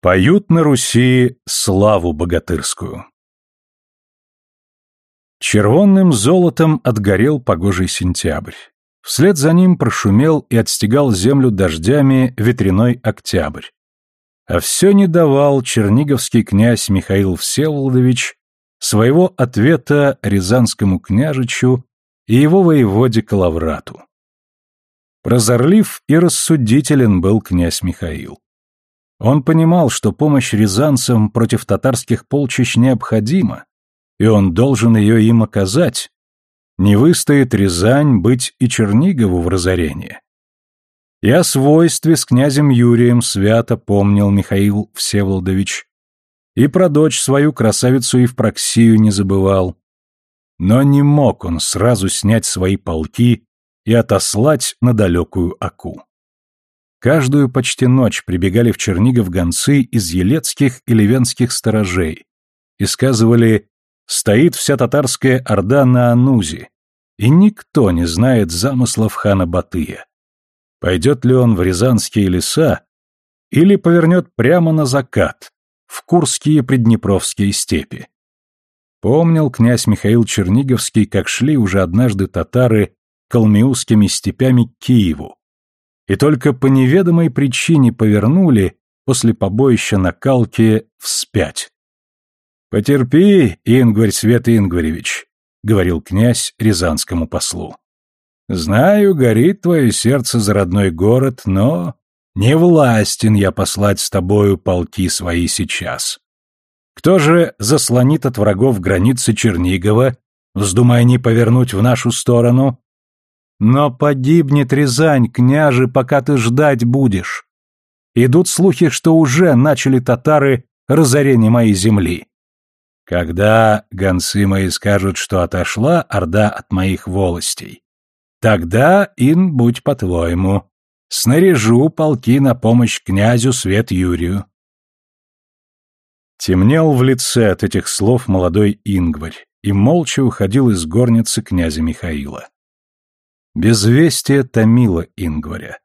Поют на Руси славу богатырскую. Червонным золотом отгорел погожий сентябрь. Вслед за ним прошумел и отстегал землю дождями ветряной октябрь. А все не давал черниговский князь Михаил Всеволодович своего ответа Рязанскому княжичу и его воеводе Калаврату. Прозорлив и рассудителен был князь Михаил. Он понимал, что помощь рязанцам против татарских полчищ необходима, и он должен ее им оказать. Не выстоит Рязань быть и Чернигову в разорении. О свойстве с князем Юрием свято помнил Михаил Всеволодович, и про дочь свою красавицу Евпроксию не забывал. Но не мог он сразу снять свои полки и отослать на далекую Аку. Каждую почти ночь прибегали в Чернигов гонцы из елецких и ливенских сторожей и сказывали «стоит вся татарская орда на Анузе, и никто не знает замыслов хана Батыя. Пойдет ли он в Рязанские леса или повернет прямо на закат, в Курские Приднепровские степи?» Помнил князь Михаил Черниговский, как шли уже однажды татары калмиузскими степями к Киеву, и только по неведомой причине повернули после побоища на Калке вспять. «Потерпи, Ингварь Свет Ингваревич», — говорил князь рязанскому послу. «Знаю, горит твое сердце за родной город, но не властен я послать с тобою полки свои сейчас. Кто же заслонит от врагов границы Чернигова, вздумая не повернуть в нашу сторону? Но погибнет Рязань, княже, пока ты ждать будешь. Идут слухи, что уже начали татары разорение моей земли. Когда гонцы мои скажут, что отошла орда от моих волостей, тогда, ин, будь по-твоему, снаряжу полки на помощь князю Свет Юрию. Темнел в лице от этих слов молодой Ингварь и молча уходил из горницы князя Михаила. Безвестие томило Ингваря.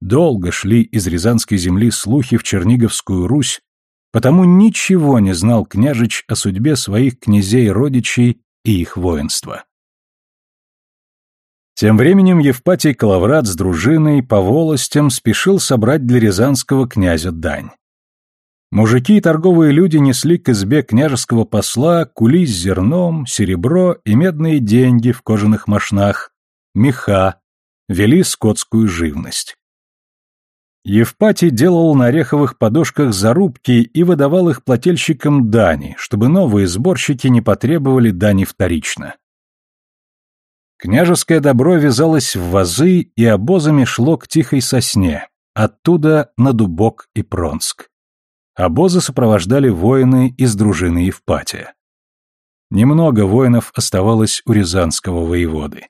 Долго шли из Рязанской земли слухи в Черниговскую Русь, потому ничего не знал княжич о судьбе своих князей-родичей и их воинства. Тем временем Евпатий Калаврат с дружиной по волостям спешил собрать для рязанского князя дань. Мужики и торговые люди несли к избе княжеского посла кули с зерном, серебро и медные деньги в кожаных мошнах, меха, вели скотскую живность. Евпатий делал на ореховых подошках зарубки и выдавал их плательщикам дани, чтобы новые сборщики не потребовали дани вторично. Княжеское добро вязалось в вазы и обозами шло к тихой сосне, оттуда на Дубок и Пронск. Обозы сопровождали воины из дружины Евпатия. Немного воинов оставалось у рязанского воеводы.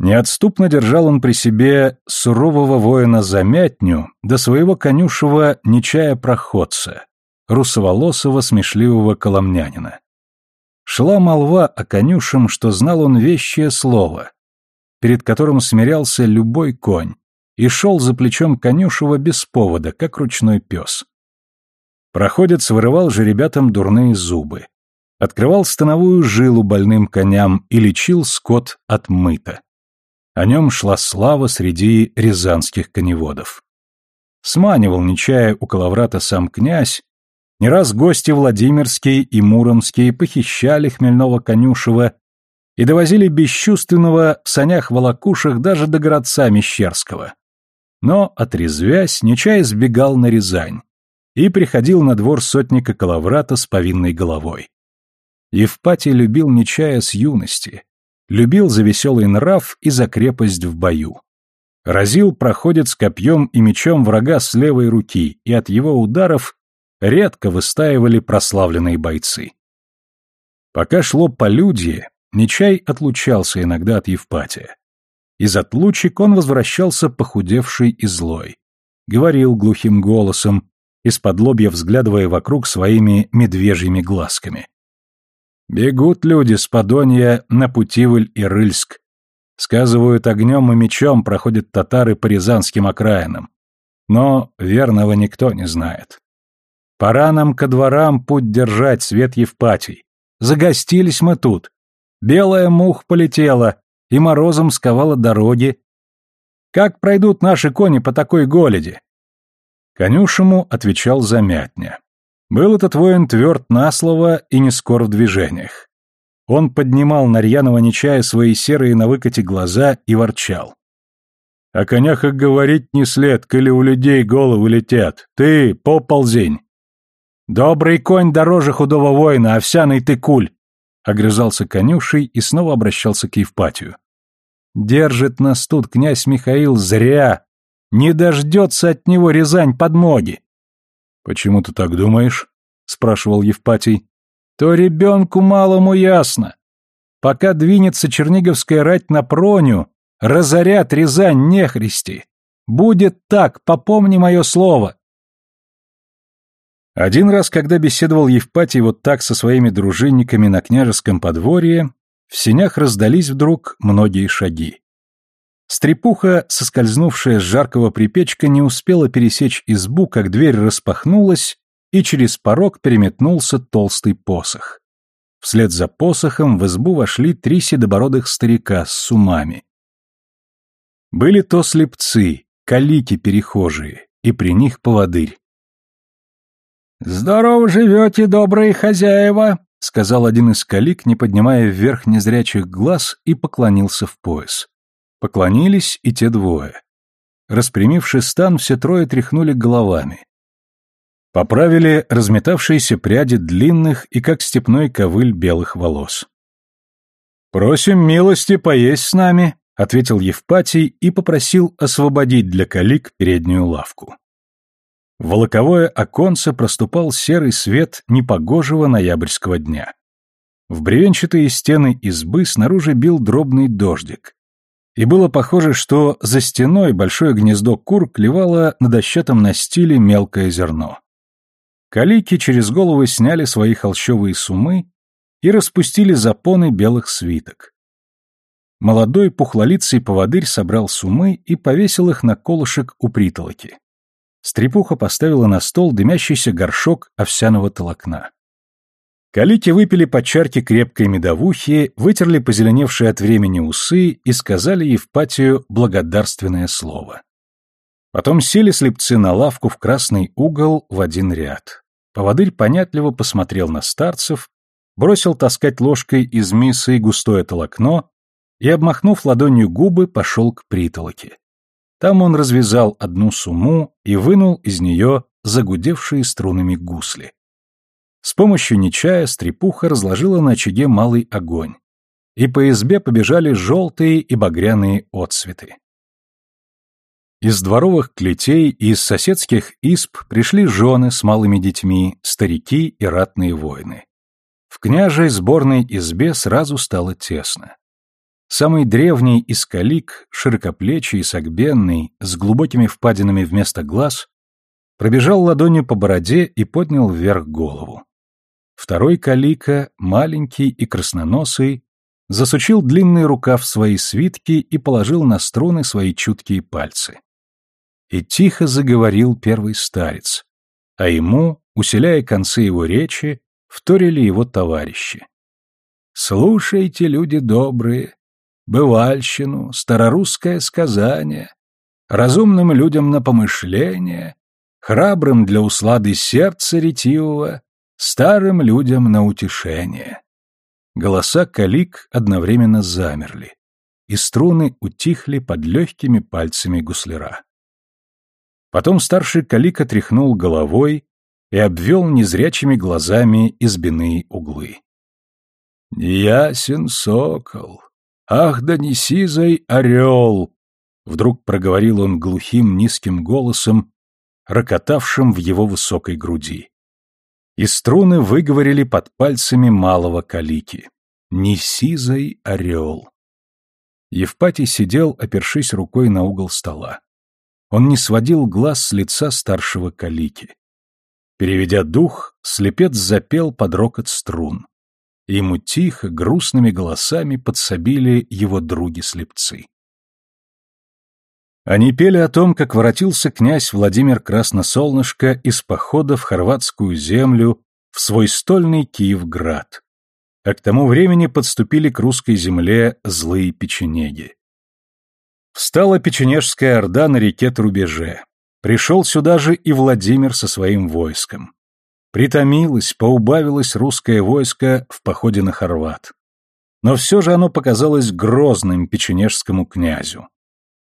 Неотступно держал он при себе сурового воина Замятню до своего конюшего Нечая-проходца, русоволосого смешливого коломнянина. Шла молва о конюшем, что знал он вещее слово, перед которым смирялся любой конь, и шел за плечом конюшева без повода, как ручной пес. Проходец вырывал же ребятам дурные зубы, открывал становую жилу больным коням и лечил скот от мыта. О нем шла слава среди рязанских коневодов. Сманивал Нечая у Калаврата сам князь, не раз гости Владимирские и Муромские похищали хмельного конюшева и довозили бесчувственного в санях-волокушах даже до городца Мещерского. Но, отрезвясь, Нечай сбегал на Рязань и приходил на двор сотника Калаврата с повинной головой. Евпатий любил Нечая с юности, любил за веселый нрав и за крепость в бою. Разил проходец копьем и мечом врага с левой руки, и от его ударов редко выстаивали прославленные бойцы. Пока шло полюдье, Нечай отлучался иногда от Евпатия. Из отлучек он возвращался похудевший и злой. Говорил глухим голосом, из-под лобья взглядывая вокруг своими медвежьими глазками. Бегут люди с Подонья на Путивль и Рыльск. Сказывают, огнем и мечом проходят татары по рязанским окраинам. Но верного никто не знает. Пора нам ко дворам путь держать, Свет Евпатий. Загостились мы тут. Белая мух полетела, и морозом сковала дороги. Как пройдут наши кони по такой голоде? Конюшему отвечал замятня. Был этот воин тверд на слово и не скор в движениях. Он поднимал на рьяного Нечая свои серые на выкате глаза и ворчал. О конях и говорить не след, коли у людей головы летят. Ты, поползень. Добрый конь дороже худого воина, овсяный ты куль. Огрызался конюшей и снова обращался к Евпатию. Держит нас тут князь Михаил зря. Не дождется от него Рязань подмоги. Почему ты так думаешь? спрашивал Евпатий. То ребенку малому ясно. Пока двинется черниговская рать на Проню, Разорят Рязань нехристи. Будет так, попомни мое слово. Один раз, когда беседовал Евпатий вот так со своими дружинниками на княжеском подворье, в сенях раздались вдруг многие шаги. Стрепуха, соскользнувшая с жаркого припечка, не успела пересечь избу, как дверь распахнулась, и через порог переметнулся толстый посох. Вслед за посохом в избу вошли три седобородых старика с сумами. Были то слепцы, калики-перехожие, и при них поводырь. «Здорово живете, добрые хозяева!» — сказал один из калик, не поднимая вверх незрячих глаз, и поклонился в пояс. Поклонились и те двое. Распрямивший стан, все трое тряхнули головами. Поправили разметавшиеся пряди длинных и как степной ковыль белых волос. «Просим милости поесть с нами», ответил Евпатий и попросил освободить для калик переднюю лавку. В волоковое оконце проступал серый свет непогожего ноябрьского дня. В бревенчатые стены избы снаружи бил дробный дождик. И было похоже, что за стеной большое гнездо кур клевало на дощатом настиле мелкое зерно. Калики через головы сняли свои холщовые сумы и распустили запоны белых свиток. Молодой пухлолицый поводырь собрал сумы и повесил их на колышек у притолоки. Стрепуха поставила на стол дымящийся горшок овсяного толокна. Калики выпили по чарке крепкой медовухи, вытерли позеленевшие от времени усы и сказали Евпатию благодарственное слово. Потом сели слепцы на лавку в красный угол в один ряд. Поводырь понятливо посмотрел на старцев, бросил таскать ложкой из мисы густое толокно и, обмахнув ладонью губы, пошел к притолоке. Там он развязал одну сумму и вынул из нее загудевшие струнами гусли. С помощью нечая стрепуха разложила на очаге малый огонь, и по избе побежали желтые и багряные отсветы. Из дворовых клетей и из соседских изб пришли жены с малыми детьми, старики и ратные воины. В княжей сборной избе сразу стало тесно. Самый древний из калик, широкоплечий, согбенный, с глубокими впадинами вместо глаз, пробежал ладонью по бороде и поднял вверх голову. Второй калика, маленький и красноносый, засучил длинный рукав свои свитки и положил на струны свои чуткие пальцы. И тихо заговорил первый старец, а ему, усиляя концы его речи, вторили его товарищи. «Слушайте, люди добрые, бывальщину, старорусское сказание, разумным людям на помышление, храбрым для услады сердца ретивого, старым людям на утешение. Голоса калик одновременно замерли, и струны утихли под легкими пальцами гусляра. Потом старший калик отряхнул головой и обвел незрячими глазами избиные углы. «Ясен сокол, «Ах, да не сизой орел!» Вдруг проговорил он глухим низким голосом, рокотавшим в его высокой груди. И струны выговорили под пальцами малого калики. «Не сизой орел!» Евпатий сидел, опершись рукой на угол стола. Он не сводил глаз с лица старшего калики. Переведя дух, слепец запел под рокот струн и ему тихо, грустными голосами подсобили его други-слепцы. Они пели о том, как воротился князь Владимир Красносолнышко из похода в хорватскую землю в свой стольный Киевград. А к тому времени подступили к русской земле злые печенеги. Встала печенежская орда на реке Трубеже. Пришел сюда же и Владимир со своим войском. Притомилось, поубавилось русское войско в походе на Хорват. Но все же оно показалось грозным печенежскому князю.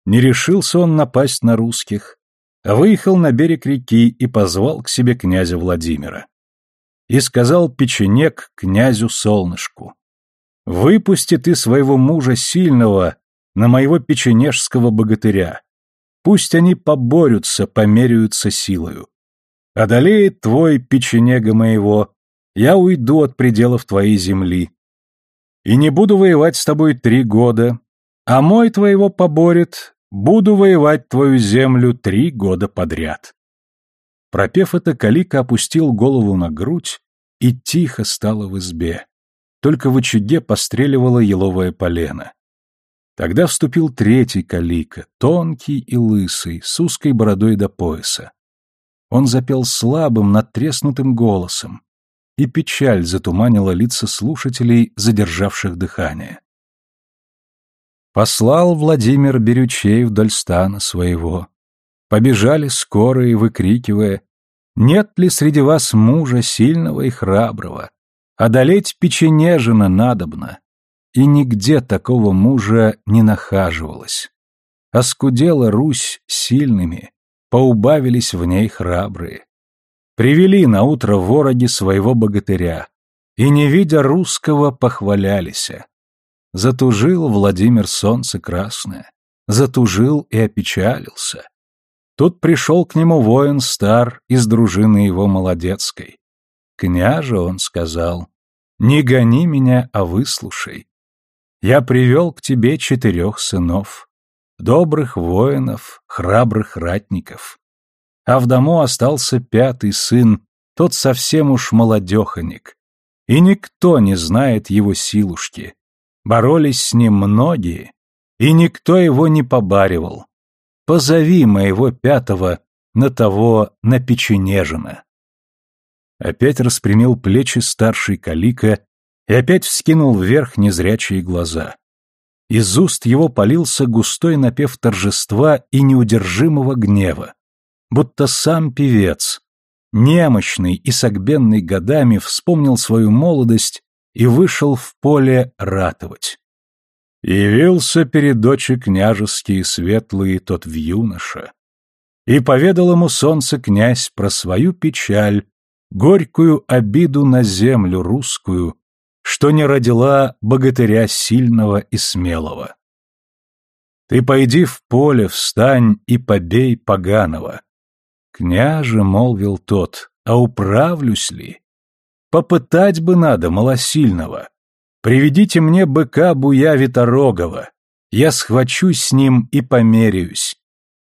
Не решился он напасть на русских, а выехал на берег реки и позвал к себе князя Владимира. И сказал печенек князю Солнышку, «Выпусти ты своего мужа сильного на моего печенежского богатыря. Пусть они поборются, померяются силою. Одолеет твой печенега моего, я уйду от пределов твоей земли. И не буду воевать с тобой три года, а мой твоего поборет, буду воевать твою землю три года подряд. Пропев это, Калика опустил голову на грудь и тихо стало в избе. Только в очаге постреливало еловое полено. Тогда вступил третий Калика, тонкий и лысый, с узкой бородой до пояса. Он запел слабым, надтреснутым голосом, и печаль затуманила лица слушателей, задержавших дыхание. Послал Владимир Берючей вдоль стана своего. Побежали скорые, выкрикивая, «Нет ли среди вас мужа сильного и храброго? Одолеть печенежина надобно!» И нигде такого мужа не нахаживалось. Оскудела Русь сильными, поубавились в ней храбрые. Привели на утро вороги своего богатыря, и, не видя русского, похвалялись. Затужил Владимир солнце красное, затужил и опечалился. Тут пришел к нему воин стар из дружины его молодецкой. «Княже», — он сказал, — «не гони меня, а выслушай. Я привел к тебе четырех сынов, добрых воинов, храбрых ратников. А в дому остался пятый сын, тот совсем уж молодеханик. И никто не знает его силушки. Боролись с ним многие, и никто его не побаривал. Позови моего пятого на того напеченежина. Опять распрямил плечи старший Калика и опять вскинул вверх незрячие глаза. Из уст его полился густой напев торжества и неудержимого гнева, будто сам певец, немощный и согбенный годами, вспомнил свою молодость и вышел в поле ратовать. Явился перед дочи княжеские светлые тот в юноша, и поведал ему солнце князь про свою печаль, горькую обиду на землю русскую, что не родила богатыря сильного и смелого. Ты пойди в поле, встань и побей поганого. Княже, молвил тот, а управлюсь ли? Попытать бы надо малосильного. Приведите мне быка буя виторогого, я схвачусь с ним и померяюсь.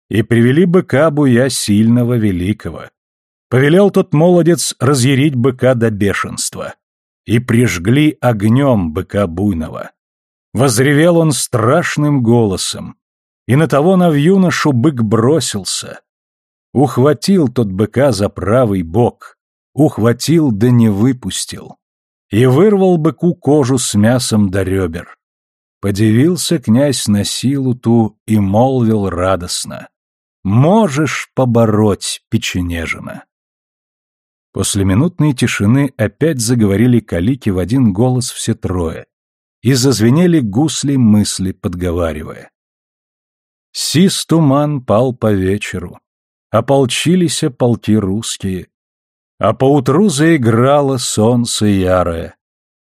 И привели быка буя сильного великого. Повелел тот молодец разъярить быка до бешенства и прижгли огнем быка буйного. Возревел он страшным голосом, и на того навьюношу бык бросился. Ухватил тот быка за правый бок, ухватил да не выпустил, и вырвал быку кожу с мясом до ребер. Подивился князь на силу ту и молвил радостно. «Можешь побороть, печенежина!» После минутной тишины опять заговорили калики в один голос все трое, и зазвенели гусли мысли, подговаривая. Сис туман пал по вечеру, ополчились полки русские, а поутру заиграло солнце ярое,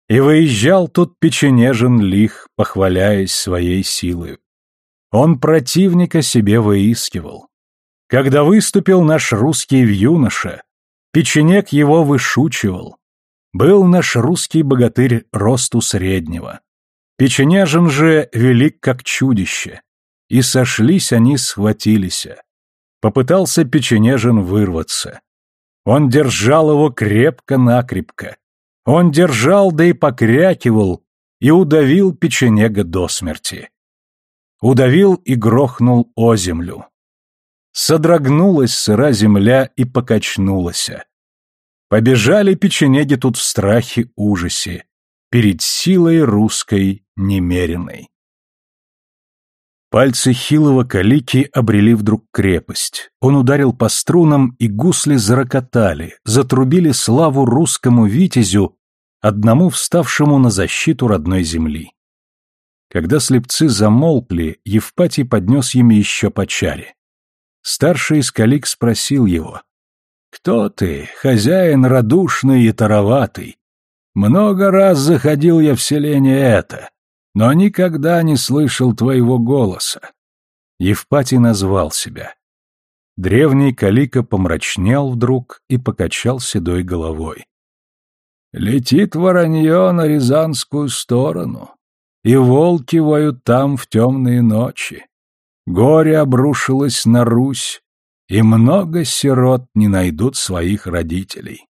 и выезжал тут печенежен лих, похваляясь своей силой. Он противника себе выискивал. Когда выступил наш русский в юноше, Печенек его вышучивал. Был наш русский богатырь росту среднего. Печенежин же велик как чудище. И сошлись они, схватились. Попытался Печенежин вырваться. Он держал его крепко-накрепко. Он держал, да и покрякивал, и удавил Печенега до смерти. удавил и грохнул о землю. Содрогнулась сыра земля и покачнулась. Побежали печенеги тут в страхе ужасе, перед силой русской немеренной. Пальцы хилого калики обрели вдруг крепость. Он ударил по струнам, и гусли зарокотали, затрубили славу русскому витязю, одному вставшему на защиту родной земли. Когда слепцы замолкли, Евпатий поднес им еще по чаре. Старший из калик спросил его. «Кто ты, хозяин радушный и тароватый? Много раз заходил я в селение это, но никогда не слышал твоего голоса». Евпатий назвал себя. Древний калика помрачнел вдруг и покачал седой головой. Летит воронье на Рязанскую сторону, и волки воют там в темные ночи. Горе обрушилось на Русь, и много сирот не найдут своих родителей.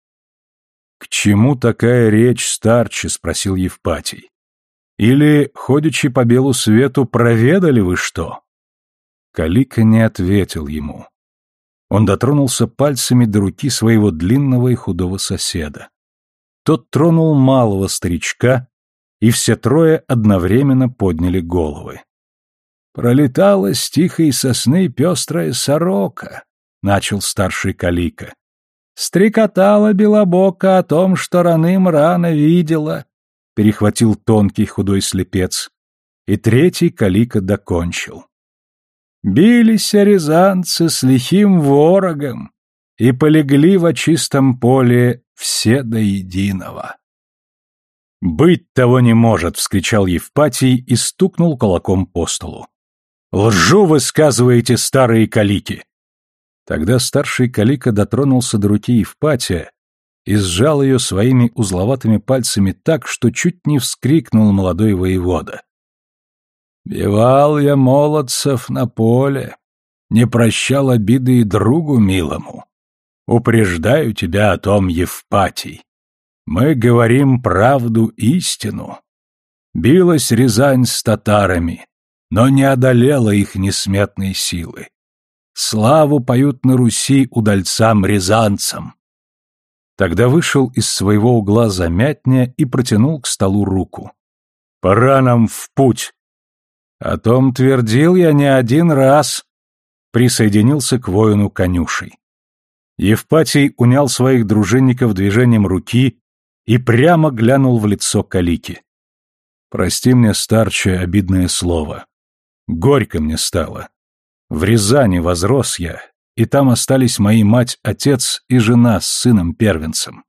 «К чему такая речь, старче?» — спросил Евпатий. «Или, ходячи по белу свету, проведали вы что?» Калика не ответил ему. Он дотронулся пальцами до руки своего длинного и худого соседа. Тот тронул малого старичка, и все трое одновременно подняли головы. «Пролетала с тихой сосны пестрая сорока», — начал старший калика. «Стрекотала белобока о том, что раным рано видела», — перехватил тонкий худой слепец. И третий калика докончил. «Бились рязанцы с лихим ворогом, и полегли во чистом поле все до единого. «Быть того не может!» — вскричал Евпатий и стукнул кулаком по столу. «Лжу вы сказываете, старые калики!» Тогда старший калика дотронулся до руки Евпатия и сжал ее своими узловатыми пальцами так, что чуть не вскрикнул молодой воевода. «Бивал я молодцев на поле, не прощал обиды и другу милому. Упреждаю тебя о том, Евпатий. Мы говорим правду истину. Билась Рязань с татарами, но не одолела их несметные силы. Славу поют на Руси удальцам-рязанцам. Тогда вышел из своего угла замятня и протянул к столу руку. «Пора нам в путь!» О том твердил я не один раз, присоединился к воину конюшей. Евпатий унял своих дружинников движением руки и прямо глянул в лицо Калики. «Прости мне, старче, обидное слово. Горько мне стало. В Рязани возрос я, и там остались мои мать, отец и жена с сыном-первенцем».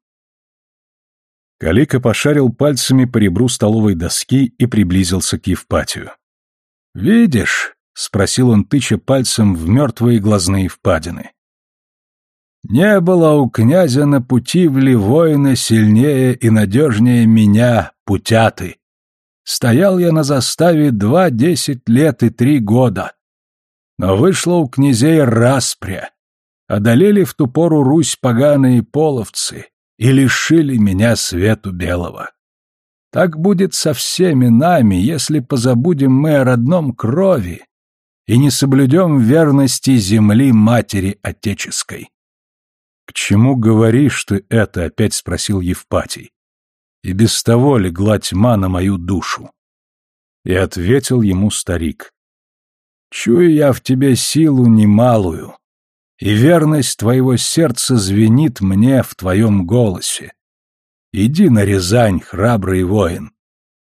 Калика пошарил пальцами по ребру столовой доски и приблизился к Евпатию. «Видишь?» — спросил он, тыча пальцем в мертвые глазные впадины. Не было у князя на пути в воина сильнее и надежнее меня, путяты. Стоял я на заставе два десять лет и три года. Но вышло у князей распря. Одолели в ту пору Русь поганые половцы и лишили меня свету белого. Так будет со всеми нами, если позабудем мы о родном крови и не соблюдем верности земли матери отеческой. «К чему говоришь ты это?» — опять спросил Евпатий. «И без того легла тьма на мою душу». И ответил ему старик. «Чую я в тебе силу немалую, и верность твоего сердца звенит мне в твоем голосе. Иди на Рязань, храбрый воин,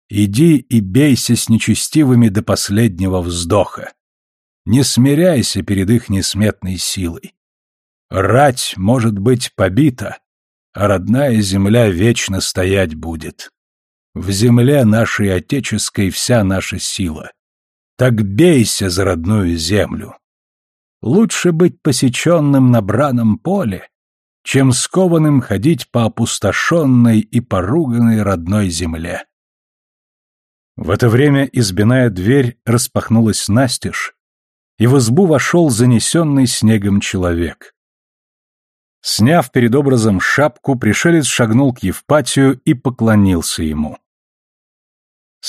иди и бейся с нечестивыми до последнего вздоха. Не смиряйся перед их несметной силой. Рать может быть побита, а родная земля вечно стоять будет. В земле нашей отеческой вся наша сила. Так бейся за родную землю. Лучше быть посеченным на браном поле, чем скованным ходить по опустошенной и поруганной родной земле. В это время избиная дверь распахнулась настежь, и в избу вошел занесенный снегом человек. Сняв перед образом шапку, пришелец шагнул к Евпатию и поклонился ему.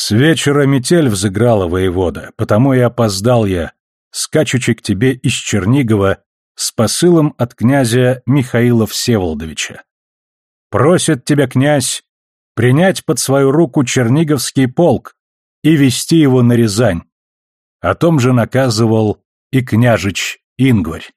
С вечера метель взыграла воевода, потому и опоздал я, скачучи к тебе из Чернигова с посылом от князя Михаила Всеволодовича. Просит тебя князь принять под свою руку Черниговский полк и вести его на Рязань. О том же наказывал и княжич Ингварь.